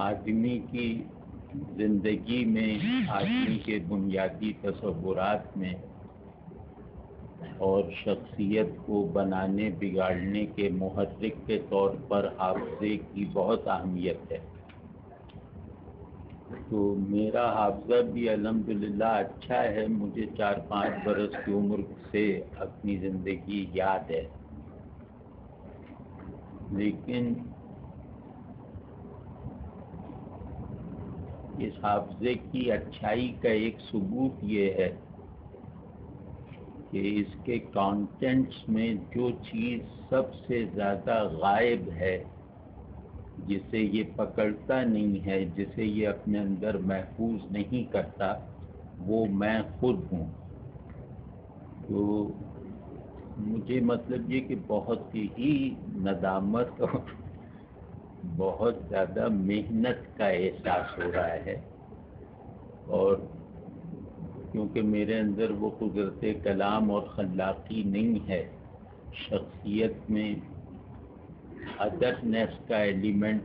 آدمی کی زندگی میں، آدمی کے بنیادی تصورات میں اور شخصیت کو بنانے، بگاڑنے کے محرک کے طور پر حافظے کی بہت اہمیت ہے۔ تو میرا حافظہ بھی الحمدللہ اچھا ہے، مجھے چار پانچ برس کی عمر سے اپنی زندگی یاد ہے۔ لیکن اس حافظے کی اچھائی کا ایک ثبوت یہ ہے کہ اس کے کانٹینٹس میں جو چیز سب سے زیادہ غائب ہے، جسے یہ پکڑتا نہیں ہے، جسے یہ اپنے اندر محفوظ نہیں کرتا، وہ میں خود ہوں۔ تو مجھے مطلب یہ کہ بہت ہی ندامت اور بہت زیادہ محنت کا احساس ہو رہا ہے اور کیونکہ میرے اندر وہ قدرت کلام اور خلاقی نہیں ہے، شخصیت میں ادرنیس کا ایلیمنٹ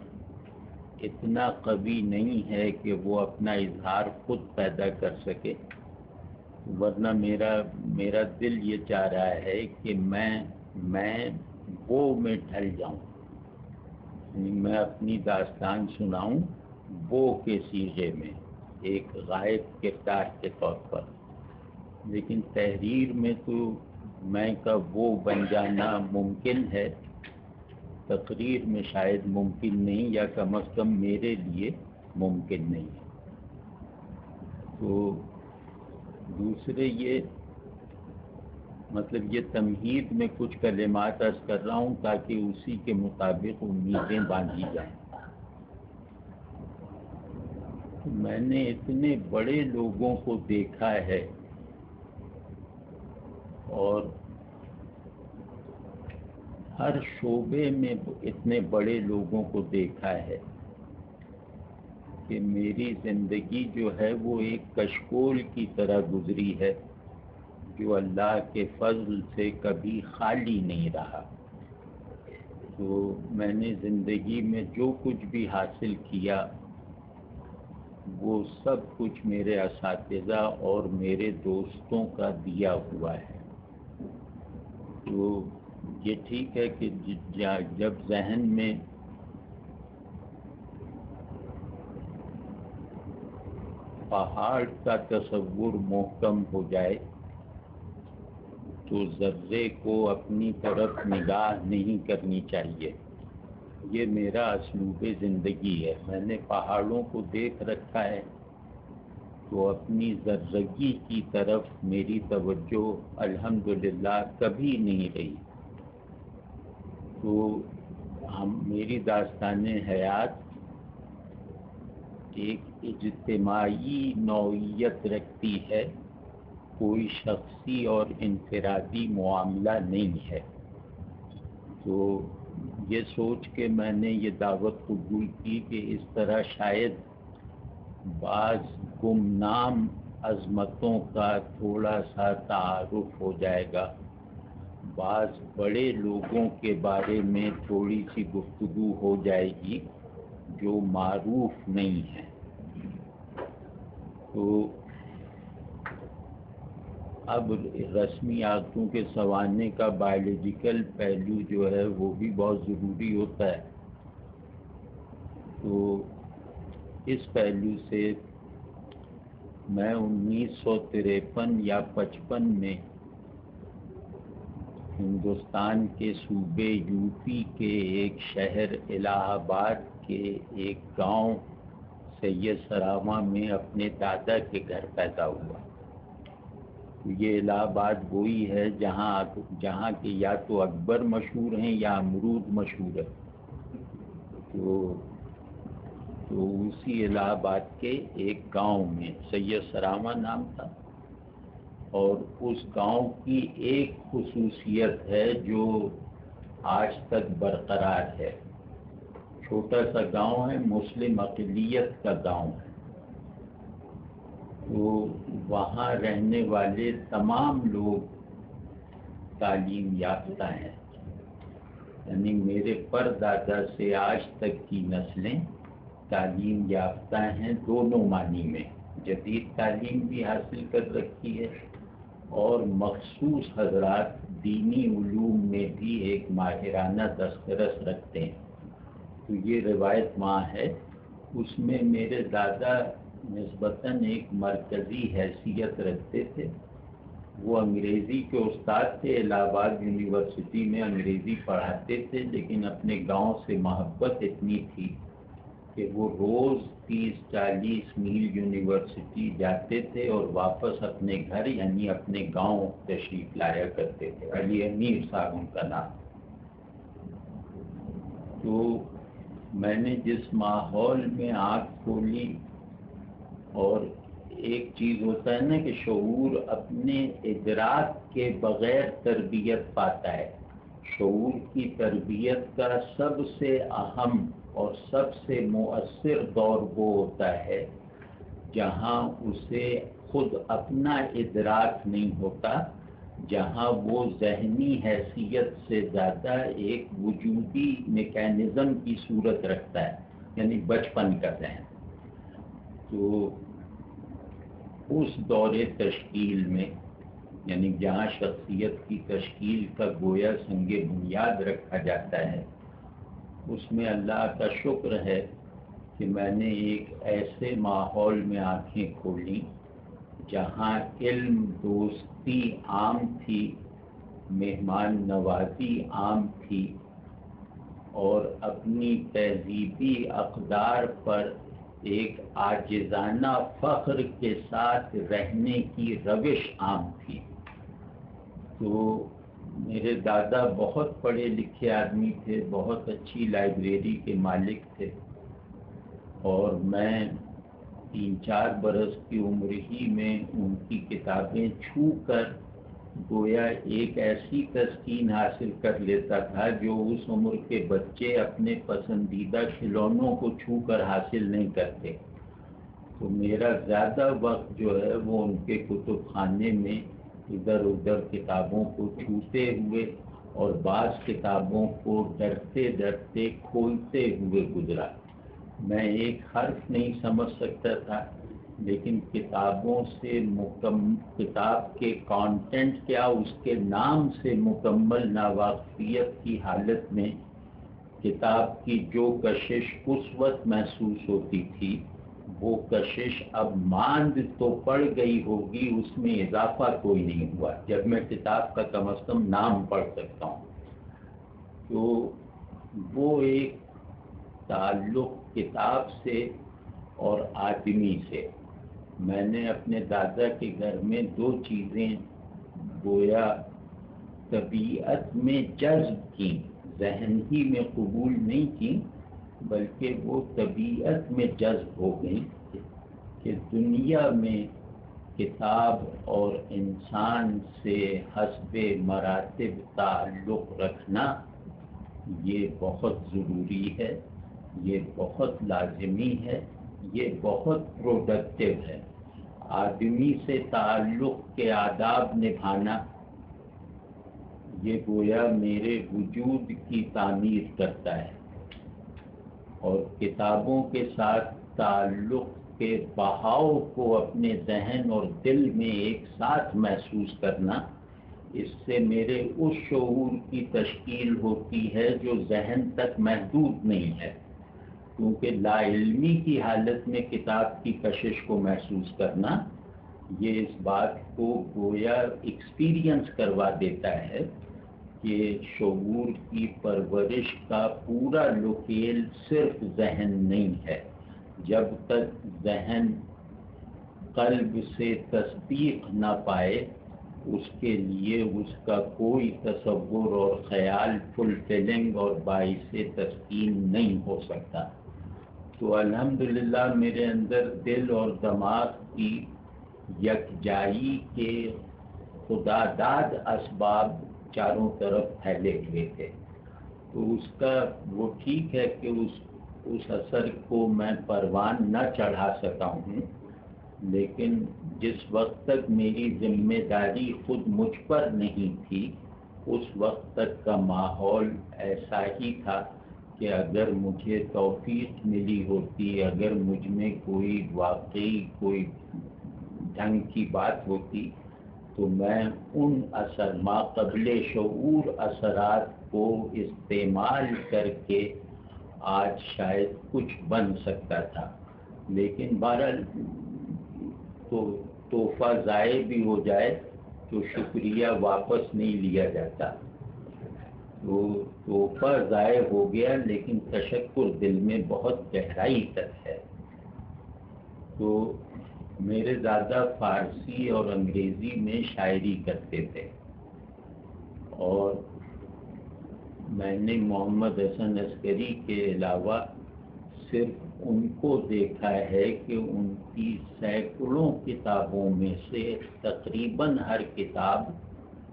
اتنا قوی نہیں ہے کہ وہ اپنا اظہار خود پیدا کر سکے۔ ورنہ میرا میرا دل یہ چاہ رہا ہے کہ میں میں وہ میں ڈھل جاؤں۔ میں اپنی داستان سناؤں وہ کے سیغے میں، ایک غائب کردار کے طور پر۔ لیکن تحریر میں تو میں کا وہ بن جانا ممکن ہے۔ تقریر میں شاید ممکن نہیں یا کم از کم میرے لیے ممکن نہیں۔ ہے تو دوسرے یہ مطلب یہ تمہید میں کچھ کلمات عرض کر رہا ہوں تاکہ اسی کے مطابق امیدیں باندھی جائیں۔ میں نے اتنے بڑے لوگوں کو دیکھا ہے اور ہر شعبے میں اتنے بڑے لوگوں کو دیکھا ہے کہ میری زندگی جو ہے وہ ایک کشکول کی طرح گزری ہے۔ جو اللہ کے فضل سے کبھی خالی نہیں رہا۔ تو میں نے زندگی میں جو کچھ بھی حاصل کیا، وہ سب کچھ میرے اساتذہ اور میرے دوستوں کا دیا ہوا ہے۔ تو یہ ٹھیک ہے کہ جب ذہن میں پہاڑ کا تصور محکم ہو جائے تو ذرے کو اپنی طرف نگاہ نہیں کرنی چاہیے۔ یہ میرا اسلوب زندگی ہے۔ میں نے پہاڑوں کو دیکھ رکھا ہے۔ تو اپنی ذرگی کی طرف میری توجہ الحمدللہ کبھی نہیں رہی۔ تو ہم، میری داستان حیات ایک اجتماعی نوعیت رکھتی ہے۔ کوئی شخصی اور انفرادی معاملہ نہیں ہے۔ تو یہ سوچ کے میں نے یہ دعوت قبول کی کہ اس طرح شاید بعض گمنام عظمتوں کا تھوڑا سا تعارف ہو جائے گا۔ بعض بڑے لوگوں کے بارے میں تھوڑی سی گفتگو ہو جائے گی جو معروف نہیں ہے۔ تو اب رسمیاتوں کے سنوارنے کا بایولوجیکل پہلو جو ہے وہ بھی بہت ضروری ہوتا ہے۔ تو اس پہلو سے میں انیس سو تریپن یا پچپن میں ہندوستان کے صوبے یو پی کے ایک شہر الہ آباد کے ایک گاؤں سید سرامہ میں اپنے دادا کے گھر پیدا ہوا۔ یہ الہ آباد وہی ہے جہاں جہاں کے یا تو اکبر مشہور ہیں یا امرود مشہور ہے تو تو اسی الہ آباد کے ایک گاؤں میں سید سرامہ نام تھا۔ اور اس گاؤں کی ایک خصوصیت ہے جو آج تک برقرار ہے۔ چھوٹا سا گاؤں ہے، مسلم اقلیت کا گاؤں۔ ہے تو وہاں رہنے والے تمام لوگ تعلیم یافتہ ہیں۔ یعنی میرے پر دادا سے آج تک کی نسلیں تعلیم یافتہ ہیں دونوں معنی میں۔ جدید تعلیم بھی حاصل کر رکھی ہے اور مخصوص حضرات دینی علوم میں بھی ایک ماہرانہ دسترس رکھتے ہیں۔ تو یہ روایت ماں ہے۔ اس میں میرے دادا نسبتاً ایک مرکزی حیثیت رکھتے تھے۔ وہ انگریزی کے استاد تھے، الہ آباد یونیورسٹی میں انگریزی پڑھاتے تھے، لیکن اپنے گاؤں سے محبت اتنی تھی کہ وہ روز تیس، چالیس میل یونیورسٹی جاتے تھے اور واپس اپنے گھر یعنی اپنے گاؤں تشریف لایا کرتے تھے۔ علی امیر صاحب، ان کا نام۔ تو میں نے جس ماحول میں آنکھ کھولی اور ایک چیز ہوتا ہے نا کہ شعور اپنے ادراک کے بغیر تربیت پاتا ہے۔ شعور کی تربیت کا سب سے اہم اور سب سے مؤثر دور وہ ہوتا ہے جہاں اسے خود اپنا ادراک نہیں ہوتا، جہاں وہ ذہنی حیثیت سے زیادہ ایک وجودی میکینزم کی صورت رکھتا ہے یعنی بچپن کا ذہن۔ تو اس دور تشکیل میں یعنی جہاں شخصیت کی تشکیل کا گویا سنگ بنیاد رکھا جاتا ہے، اس میں اللہ کا شکر ہے کہ میں نے ایک ایسے ماحول میں آنکھیں کھولیں جہاں علم، دوستی عام تھی، مہمان نوازی عام تھی اور اپنی تہذیبی اقدار پر ایک آجزانہ فخر کے ساتھ رہنے کی روش عام تھی۔ تو میرے دادا بہت پڑھے لکھے آدمی تھے، بہت اچھی لائبریری کے مالک تھے۔ اور میں تین چار برس کی عمر ہی میں ان کی کتابیں چھو کر گویا ایک ایسی تسکین حاصل کر لیتا تھا جو اس عمر کے بچے اپنے پسندیدہ کھلونوں کو چھو کر حاصل نہیں کرتے۔ تو میرا زیادہ وقت جو ہے وہ ان کے کتب خانے میں ادھر ادھر کتابوں کو چھوتے ہوئے اور بعض کتابوں کو ڈرتے ڈرتے کھولتے ہوئے گزرا۔ میں ایک حرف نہیں سمجھ سکتا تھا۔ لیکن کتابوں سے مکم، کتاب کے کانٹینٹ کیا، اس کے نام سے مکمل ناواقفیت کی حالت میں کتاب کی جو کشش اس وقت محسوس ہوتی تھی، وہ کشش اب ماند تو پڑ گئی ہوگی، اس میں اضافہ کوئی نہیں ہوا۔ جب میں کتاب کا کم از کم نام پڑھ سکتا ہوں۔ تو وہ ایک تعلق کتاب سے اور آدمی سے۔ میں نے اپنے دادا کے گھر میں دو چیزیں گویا طبیعت میں جذب کی، ذہن ہی میں قبول نہیں کی، بلکہ وہ طبیعت میں جذب ہو گئی کہ دنیا میں کتاب اور انسان سے حسب مراتب تعلق رکھنا یہ بہت ضروری ہے، یہ بہت لازمی ہے۔ یہ بہت پروڈکٹیو ہے۔ آدمی سے تعلق کے آداب نبھانا، یہ گویا میرے وجود کی تعمیر کرتا ہے۔ اور کتابوں کے ساتھ تعلق کے بہاؤ کو اپنے ذہن اور دل میں ایک ساتھ محسوس کرنا، اس سے میرے اس شعور کی تشکیل ہوتی ہے جو ذہن تک محدود نہیں ہے۔ کیونکہ لا علمی کی حالت میں کتاب کی کشش کو محسوس کرنا یہ اس بات کو گویا ایکسپیرینس کروا دیتا ہے کہ شعور کی پرورش کا پورا لوکیل صرف ذہن نہیں ہے، جب تک ذہن قلب سے تصدیق نہ پائے، اس کے لیے اس کا کوئی تصور اور خیال فلفلنگ اور باعث تسکین نہیں ہو سکتا۔ تو الحمدللہ میرے اندر دل اور دماغ کی یکجائی کے خدا داد اسباب چاروں طرف پھیلے ہوئے تھے۔ تو اس کا وہ ٹھیک ہے کہ اس اس اثر کو میں پروان نہ چڑھا سکا ہوں، لیکن جس وقت تک میری ذمہ داری خود مجھ پر نہیں تھی، اس وقت تک کا ماحول ایسا ہی تھا۔ کہ اگر مجھے توفیق ملی ہوتی، اگر مجھ میں کوئی واقعی کوئی ڈھنگ کی بات ہوتی، تو میں ان اثر، ما قبل شعور اثرات کو استعمال کر کے آج شاید کچھ بن سکتا تھا۔ لیکن بہرحال تو تحفہ ضائع بھی ہو جائے تو شکریہ واپس نہیں لیا جاتا۔ تو تحفہ ضائع ہو گیا لیکن تشکر دل میں بہت گہرائی تک ہے۔ تو میرے دادا فارسی اور انگریزی میں شاعری کرتے تھے۔ اور میں نے محمد حسن عسکری کے علاوہ صرف ان کو دیکھا ہے کہ ان کی سینکڑوں کتابوں میں سے تقریباً ہر کتاب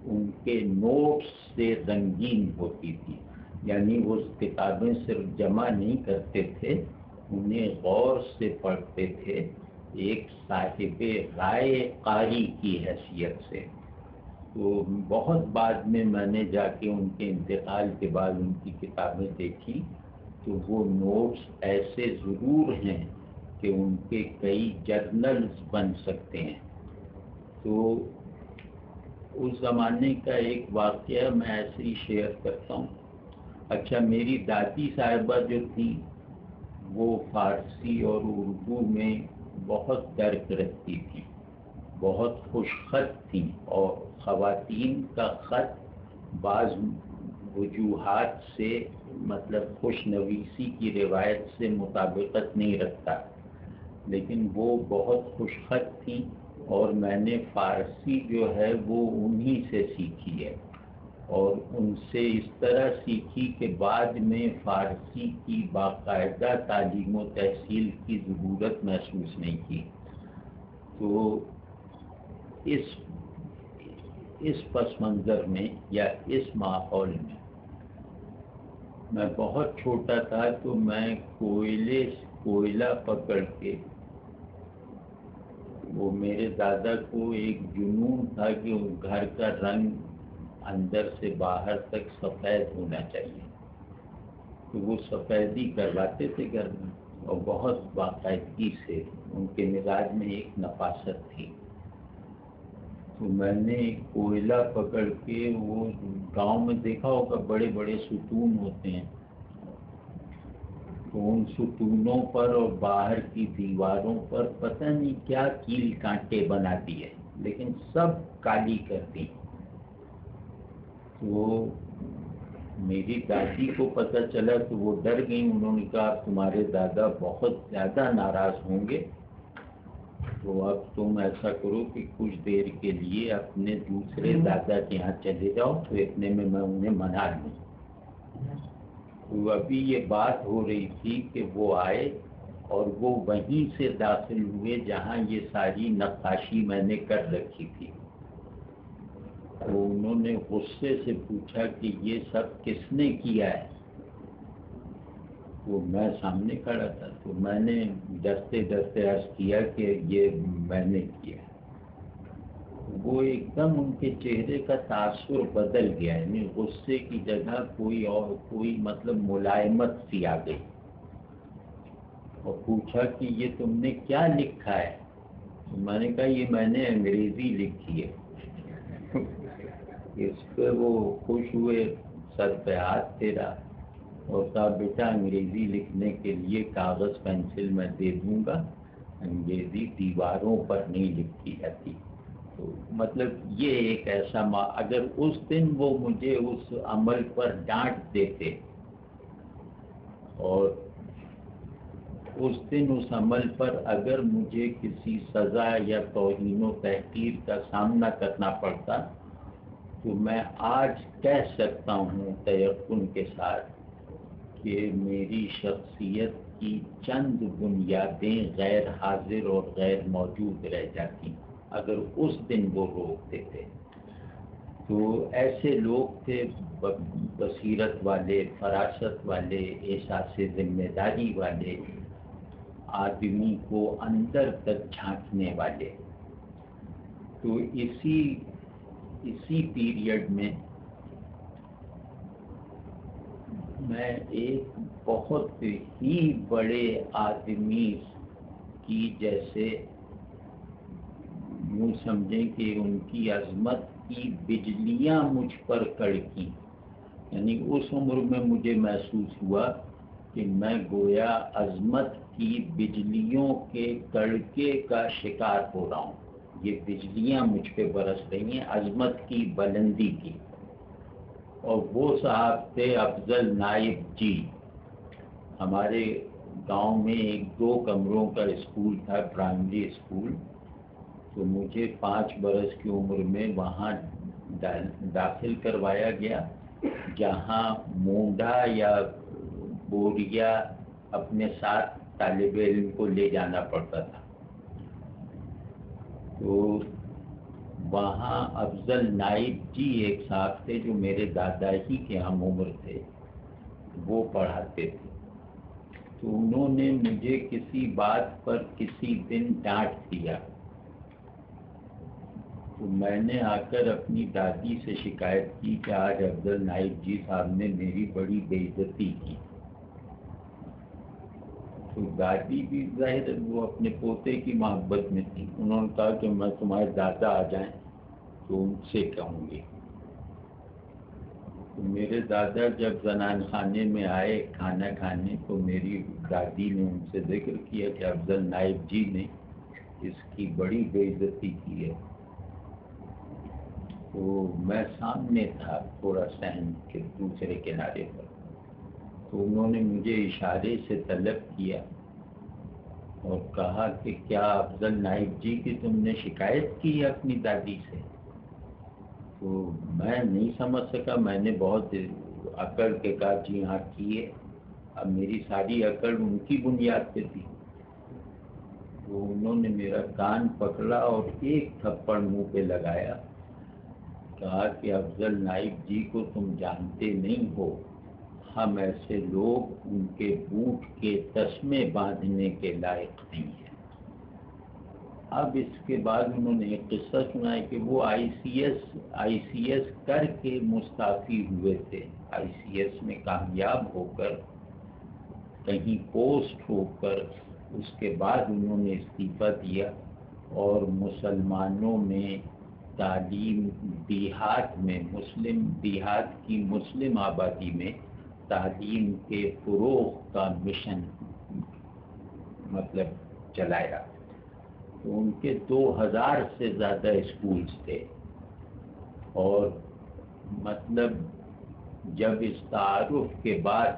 ان کے نوٹس سے رنگین ہوتی تھی۔ یعنی وہ کتابیں صرف جمع نہیں کرتے تھے، انہیں غور سے پڑھتے تھے۔ ایک صاحب رائے قاری کی حیثیت سے۔ تو بہت بعد میں میں نے جا کے ان کے انتقال کے بعد ان کی کتابیں دیکھی۔ تو وہ نوٹس ایسے ضرور ہیں کہ ان کے کئی جرنلز بن سکتے ہیں۔ تو اس زمانے کا ایک واقعہ میں ایسے ہی شیئر کرتا ہوں۔ اچھا میری دادی صاحبہ جو تھیں وہ فارسی اور اردو میں بہت درد رکھتی تھی۔ بہت خوش خط تھی اور خواتین کا خط بعض وجوہات سے مطلب خوش نویسی کی روایت سے مطابقت نہیں رکھتا، لیکن وہ بہت خوش خط تھیں اور میں نے فارسی جو ہے وہ انہی سے سیکھی ہے۔ اور ان سے اس طرح سیکھی کہ بعد میں فارسی کی باقاعدہ تعلیم و تحصیل کی ضرورت محسوس نہیں کی۔ تو اس اس پس منظر میں یا اس ماحول میں میں بہت چھوٹا تھا تو میں کوئلے، کوئلہ پکڑ کے وہ میرے دادا کو ایک جنون تھا کہ گھر کا رنگ اندر سے باہر تک سفید ہونا چاہیے۔ تو وہ سفیدی کرواتے تھے گھر میں اور بہت باقاعدگی سے ان کے مزاج میں ایک نفاست تھی۔ تو میں نے کوئلہ پکڑ کے وہ گاؤں میں دیکھا ہوگا، بڑے بڑے ستون ہوتے ہیں۔ تو ان ستونوں پر اور باہر کی دیواروں پر پتہ نہیں کیا کیل کانٹے بناتی ہے لیکن سب کالی کر دی تو میری دادی کو پتہ چلا تو وہ ڈر گئی انہوں نے کہا تمہارے دادا بہت زیادہ ناراض ہوں گے۔ تو اب تم ایسا کرو کہ کچھ دیر کے لیے اپنے دوسرے دادا کے یہاں چلے جاؤ تو اتنے میں میں انہیں منا لوں۔ ابھی یہ بات ہو رہی تھی کہ وہ آئے اور وہ وہیں سے داخل ہوئے جہاں یہ ساری نقاشی میں نے کر رکھی تھی۔ تو انہوں نے غصے سے پوچھا کہ یہ سب کس نے کیا ہے؟ وہ میں سامنے کھڑا تھا تو میں نے ڈرتے ڈرتے عرض کیا کہ یہ میں نے کیا۔ وہ ایک دم ان کے چہرے کا تاثر بدل گیا یعنی غصے کی جگہ کوئی اور کوئی مطلب ملائمت سی آ گئی۔ اور پوچھا کہ یہ تم نے کیا لکھا ہے؟ میں نے کہا، یہ میں نے انگریزی لکھی ہے۔ اس پہ وہ خوش ہوئے، سر پہ ہاتھ تیرا اور کہا، بیٹا، انگریزی لکھنے کے لیے کاغذ پینسل میں دے دوں گا۔ انگریزی دیواروں پر نہیں لکھی جاتی۔ تو مطلب یہ ایک ایسا ما اگر اس دن وہ مجھے اس عمل پر ڈانٹ دیتے اور اس دن اس عمل پر اگر مجھے کسی سزا یا توہین و تحقیر کا سامنا کرنا پڑتا تو میں آج کہہ سکتا ہوں تیقن کے ساتھ کہ میری شخصیت کی چند بنیادیں غیر حاضر اور غیر موجود رہ جاتی۔ اگر اس دن وہ روکتے تھے۔ تو ایسے لوگ تھے، بصیرت والے، فراست والے، احساس ذمہ داری والے، آدمی کو اندر تک جھانکنے والے۔ تو اسی اسی پیریڈ میں میں ایک بہت ہی بڑے آدمی کی جیسے یوں سمجھیں کہ ان کی عظمت کی بجلیاں مجھ پر کڑکی۔ یعنی اس عمر میں مجھے محسوس ہوا کہ میں گویا عظمت کی بجلیوں کے کڑکے کا شکار ہو رہا ہوں۔ یہ بجلیاں مجھ پہ برس رہی ہیں، عظمت کی بلندی کی۔ اور وہ صاحب تھے افضل نائب جی۔ ہمارے گاؤں میں ایک دو کمروں کا اسکول تھا، پرائمری اسکول۔ تو مجھے پانچ برس کی عمر میں وہاں داخل کروایا گیا، جہاں مونڈا یا بوریا اپنے ساتھ طالب علم کو لے جانا پڑتا تھا۔ تو وہاں افضل نائب جی ایک صاحب تھے جو میرے دادا ہی کے ہم عمر تھے، وہ پڑھاتے تھے۔ تو انہوں نے مجھے کسی بات پر کسی دن ڈانٹ دیا۔ تو میں نے آ کر اپنی دادی سے شکایت کی کہ آج افضل نائب جی صاحب نے میری بڑی بے عزتی کی۔ تو دادی بھی ظاہر وہ اپنے پوتے کی محبت میں تھی۔ انہوں نے کہا کہ میں تمہارے دادا آ جائیں تو ان سے کہوں گی۔ تو میرے دادا جب زنان خانے میں آئے کھانا کھانے تو میری دادی نے ان سے ذکر کیا کہ افضل نائب جی نے اس کی بڑی بے عزتی کی ہے۔ تو میں سامنے تھا تھوڑا سہن کے دوسرے کنارے پر۔ تو انہوں نے مجھے اشارے سے طلب کیا اور کہا کہ کیا افضل نائب جی کی تم نے شکایت کی ہے اپنی دادی سے؟ تو میں نہیں سمجھ سکا، میں نے بہت عقل کے کہا جی ہاں کیے۔ اب میری ساری عقل ان کی بنیاد پہ تھی۔ تو انہوں نے میرا کان پکڑا اور ایک تھپڑ منہ پہ لگایا۔ کہا کہ افضل نائب جی کو تم جانتے نہیں ہو۔ ہم ایسے لوگ ان کے بوٹ کے تسمے باندھنے کے لائق نہیں ہیں۔ اب اس کے بعد انہوں نے ایک قصہ سنا ہے کہ وہ آئی سی ایس، آئی سی ایس کر کے مستعفی ہوئے تھے۔ آئی سی ایس میں کامیاب ہو کر، کہیں پوسٹ ہو کر اس کے بعد انہوں نے استعفیٰ دیا اور مسلمانوں میں تعلیم دیہات میں مسلم، دیہات کی مسلم آبادی میں تعلیم کے فروغ کا مشن مطلب چلایا تو ان کے دو ہزار سے زیادہ اسکولس تھے۔ اور مطلب جب اس تعارف کے بعد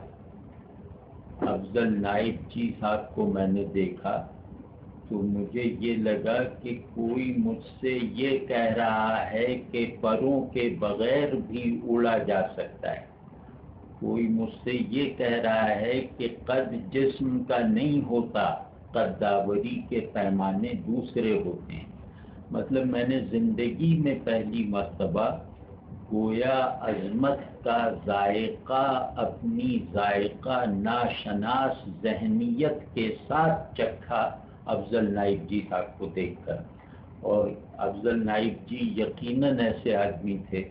افضل نائب جی صاحب کو میں نے دیکھا تو مجھے یہ لگا کہ کوئی مجھ سے یہ کہہ رہا ہے کہ پروں کے بغیر بھی اڑا جا سکتا ہے۔ کوئی مجھ سے یہ کہہ رہا ہے کہ قد جسم کا نہیں ہوتا، قداوری کے پیمانے دوسرے ہوتے ہیں۔ مطلب میں نے زندگی میں پہلی مرتبہ گویا عظمت کا ذائقہ، اپنی ذائقہ ناشناس ذہنیت کے ساتھ چکھا۔ افضل نائب جی صاحب کو دیکھ کر۔ اور افضل نائب جی یقیناً ایسے آدمی تھے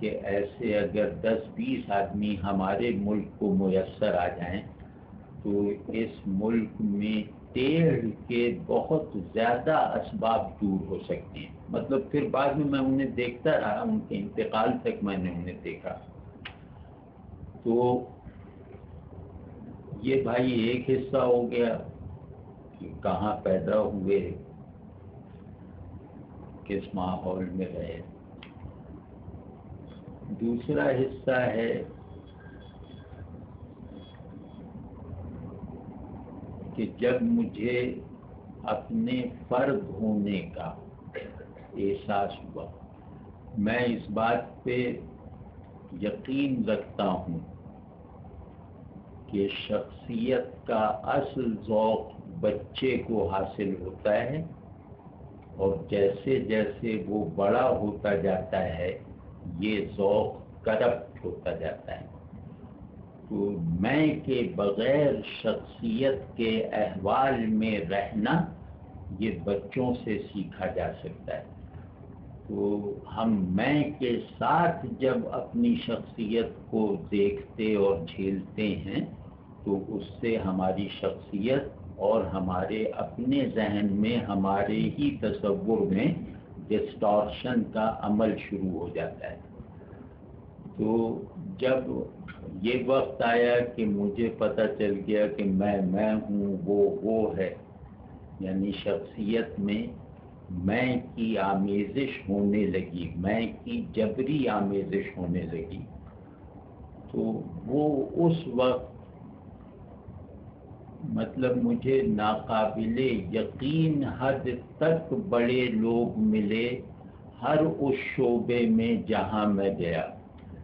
کہ ایسے اگر دس بیس آدمی ہمارے ملک کو میسر آ جائیں تو اس ملک میں ٹیڑھ کے بہت زیادہ اسباب دور ہو سکتے ہیں۔ مطلب پھر بعد میں میں انہیں دیکھتا رہا، ان کے انتقال تک میں نے انہیں دیکھا۔ تو یہ بھائی ایک حصہ ہو گیا۔ کہ کہاں پیدا ہوئے کس ماحول میں رہے۔ دوسرا حصہ ہے کہ جب مجھے اپنے فرد ہونے کا احساس ہوا، میں اس بات پہ یقین رکھتا ہوں کہ شخصیت کا اصل ذوق بچے کو حاصل ہوتا ہے اور جیسے جیسے وہ بڑا ہوتا جاتا ہے، یہ ذوق کرپٹ ہوتا جاتا ہے۔ تو میں کے بغیر شخصیت کے احوال میں رہنا یہ بچوں سے سیکھا جا سکتا ہے۔ تو ہم میں کے ساتھ جب اپنی شخصیت کو دیکھتے اور جھیلتے ہیں، تو اس سے ہماری شخصیت اور ہمارے اپنے ذہن میں، ہمارے ہی تصور میں ڈسٹارشن کا عمل شروع ہو جاتا ہے۔ تو جب یہ وقت آیا کہ مجھے پتہ چل گیا کہ میں میں ہوں، وہ وہ ہے یعنی شخصیت میں میں کی آمیزش ہونے لگی، میں کی جبری آمیزش ہونے لگی، تو وہ اس وقت مطلب مجھے ناقابل یقین حد تک بڑے لوگ ملے ہر اس شعبے میں جہاں میں گیا۔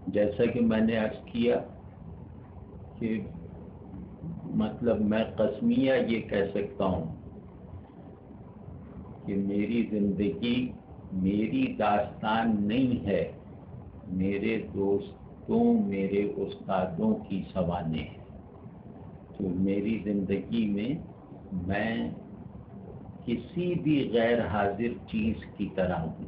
جیسا کہ میں نے عرض کیا کہ مطلب میں قسمیہ یہ کہہ سکتا ہوں کہ میری زندگی میری داستان نہیں ہے، میرے دوستوں، میرے استادوں کی سوانے ہیں۔ تو میری زندگی میں میں کسی بھی غیر حاضر چیز کی طرح ہوں۔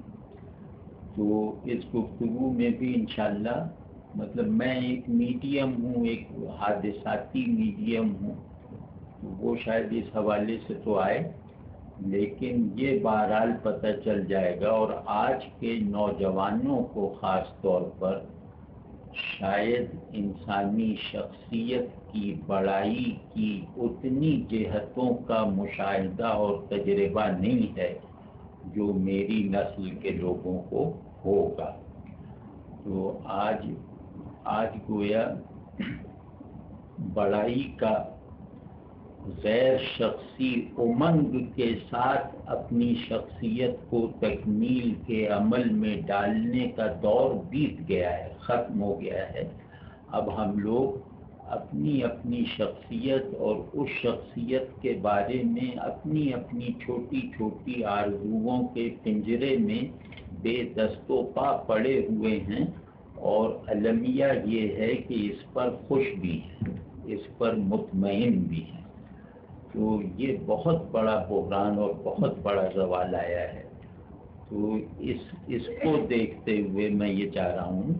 تو اس گفتگو میں بھی انشاءاللہ مطلب میں ایک میڈیم ہوں، ایک حادثاتی میڈیم ہوں۔ وہ شاید اس حوالے سے تو آئے، لیکن یہ بہرحال پتہ چل جائے گا۔ اور آج کے نوجوانوں کو خاص طور پر شاید انسانی شخصیت کی بڑائی کی اتنی جہتوں کا مشاہدہ اور تجربہ نہیں ہے جو میری نسل کے لوگوں کو ہوگا۔ تو آج آج گویا بڑائی کا غیر شخصی امنگ کے ساتھ اپنی شخصیت کو تکمیل کے عمل میں ڈالنے کا دور بیت گیا ہے، ختم ہو گیا ہے۔ اب ہم لوگ اپنی اپنی شخصیت اور اس شخصیت کے بارے میں اپنی اپنی چھوٹی چھوٹی آرزوؤں کے پنجرے میں بے دست و پا پڑے ہوئے ہیں اور المیہ یہ ہے کہ اس پر خوش بھی ہے اس پر مطمئن بھی ہے تو یہ بہت بڑا بحران اور بہت بڑا زوال آیا ہے۔ تو اس اس کو دیکھتے ہوئے میں یہ چاہ رہا ہوں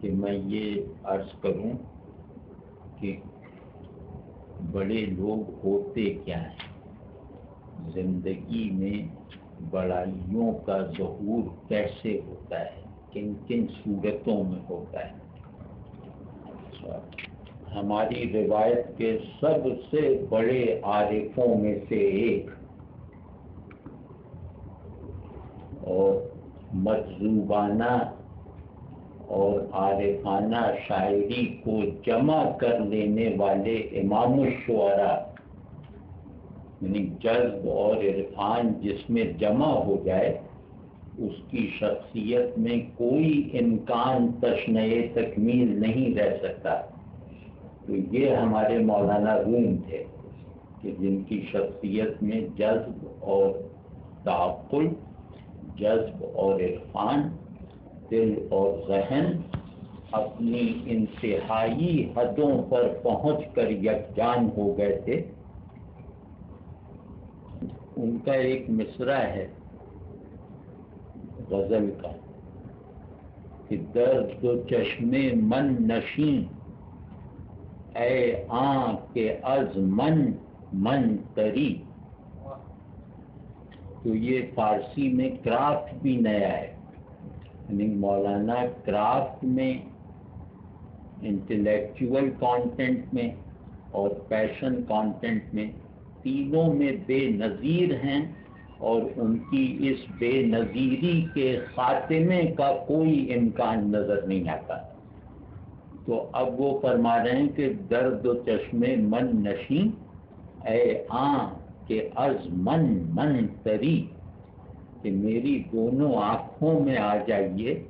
کہ میں یہ عرض کروں کہ بڑے لوگ ہوتے کیا ہیں؟ زندگی میں بڑائیوں کا ظہور کیسے ہوتا ہے؟ کن کن صورتوں میں ہوتا ہے؟ ہماری روایت کے سب سے بڑے عارفوں میں سے ایک۔ اور مجزوبانہ اور عارفانہ شاعری کو جمع کر لینے والے امام الشعرا یعنی جذب اور عرفان جس میں جمع ہو جائے، اس کی شخصیت میں کوئی امکان تشنع تکمیل نہیں رہ سکتا۔ تو یہ ہمارے مولانا روم تھے کہ جن کی شخصیت میں جذب اور تعقل، جذب اور عرفان، دل اور ذہن اپنی انتہائی حدوں پر پہنچ کر یکجان ہو گئے تھے۔ ان کا ایک مصرع ہے غزل کا کہ درد و چشمے من نشین اے آن کے از من من تری تو یہ فارسی میں کرافٹ بھی نیا ہے۔ یعنی مولانا کرافٹ میں انٹلیکچول کانٹینٹ میں اور پیشن کانٹینٹ میں تینوں میں بے نظیر ہیں اور ان کی اس بے نظیری کے خاتمے کا کوئی امکان نظر نہیں آتا۔ تو اب وہ فرما رہے ہیں کہ درد و چشمے من نشیں اے آ کہ از من من تری، کہ میری دونوں آنکھوں میں آ جائیے،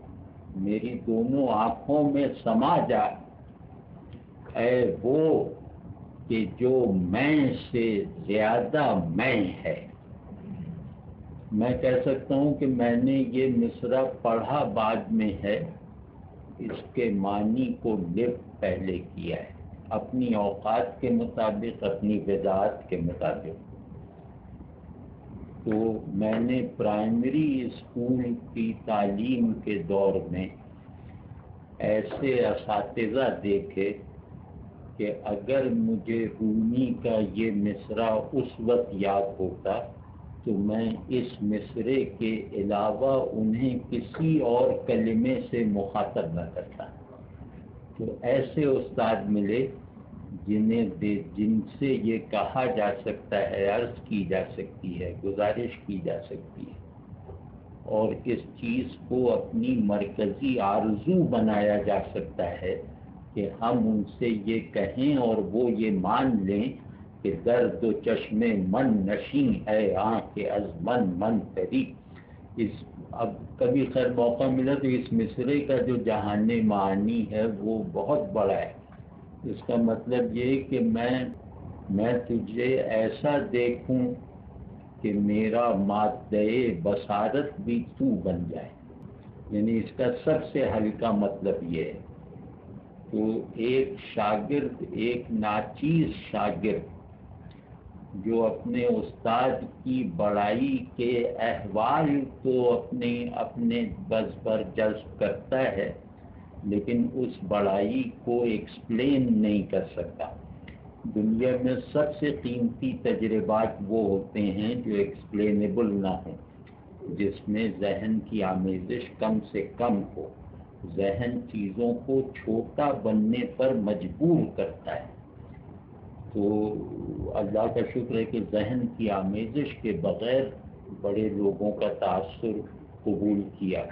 میری دونوں آنکھوں میں سما جائے۔ اے وہ کہ جو میں سے زیادہ میں ہے۔ میں کہہ سکتا ہوں کہ میں نے یہ مصرع پڑھا بعد میں ہے۔ اس کے معنی کو لفٹ پہلے کیا ہے۔ اپنی اوقات کے مطابق، اپنی وضاحت کے مطابق۔ تو میں نے پرائمری اسکول کی تعلیم کے دور میں ایسے اساتذہ دیکھے کہ اگر مجھے رومی کا یہ مصرع اس وقت یاد ہوتا تو میں اس مصرے کے علاوہ انہیں کسی اور کلمے سے مخاطب نہ کرتا۔ تو ایسے استاد ملے جنہیں جن سے یہ کہا جا سکتا ہے، عرض کی جا سکتی ہے، گزارش کی جا سکتی ہے۔ اور اس چیز کو اپنی مرکزی آرزو بنایا جا سکتا ہے کہ ہم ان سے یہ کہیں اور وہ یہ مان لیں کہ درد و چشم من نشیں ہے آنکھ از من من تری۔ اس اب کبھی خیر موقع ملا تو اس مصرے کا جو جہان معنی ہے وہ بہت بڑا ہے۔ اس کا مطلب یہ کہ میں میں تجھے ایسا دیکھوں کہ میرا مادے بصارت بھی تو بن جائے۔ یعنی اس کا سب سے ہلکا مطلب یہ ہے۔ تو ایک شاگرد، ایک ناچیز شاگرد جو اپنے استاد کی بڑائی کے احوال کو اپنے اپنے بز پر جذب کرتا ہے، لیکن اس بڑائی کو ایکسپلین نہیں کر سکتا۔ دنیا میں سب سے قیمتی تجربات وہ ہوتے ہیں جو ایکسپلینیبل نہ ہوں جس میں ذہن کی آمیزش کم سے کم ہو۔ ذہن چیزوں کو چھوٹا بننے پر مجبور کرتا ہے۔ تو اللہ کا شکر ہے کہ ذہن کی آمیزش کے بغیر بڑے لوگوں کا تاثر قبول کیا۔